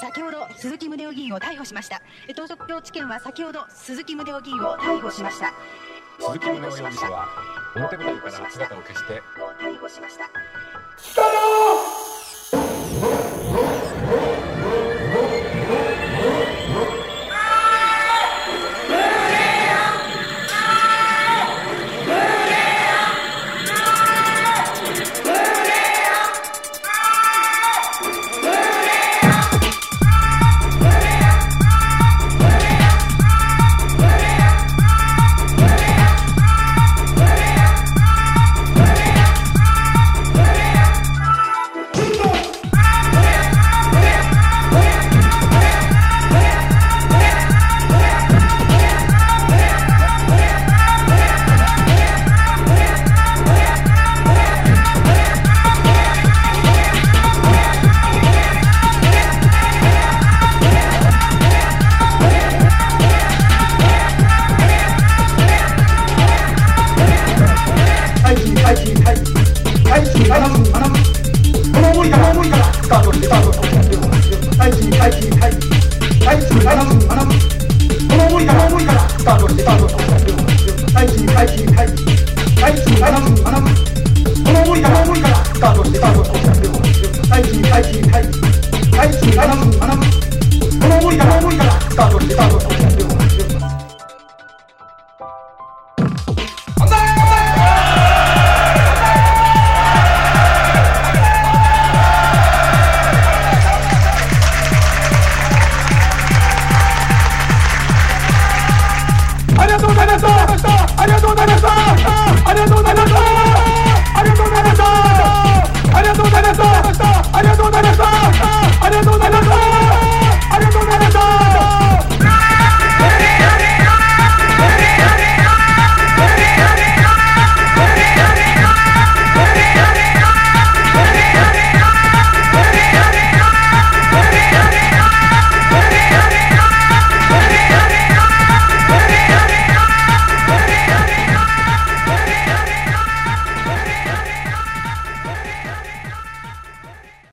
先ほど鈴木宗男議員を逮捕しました。東京地検は先ほど鈴木宗男議員を逮捕しました。鈴木宗男容疑者は表舞台から姿を消して逮捕しました。はい。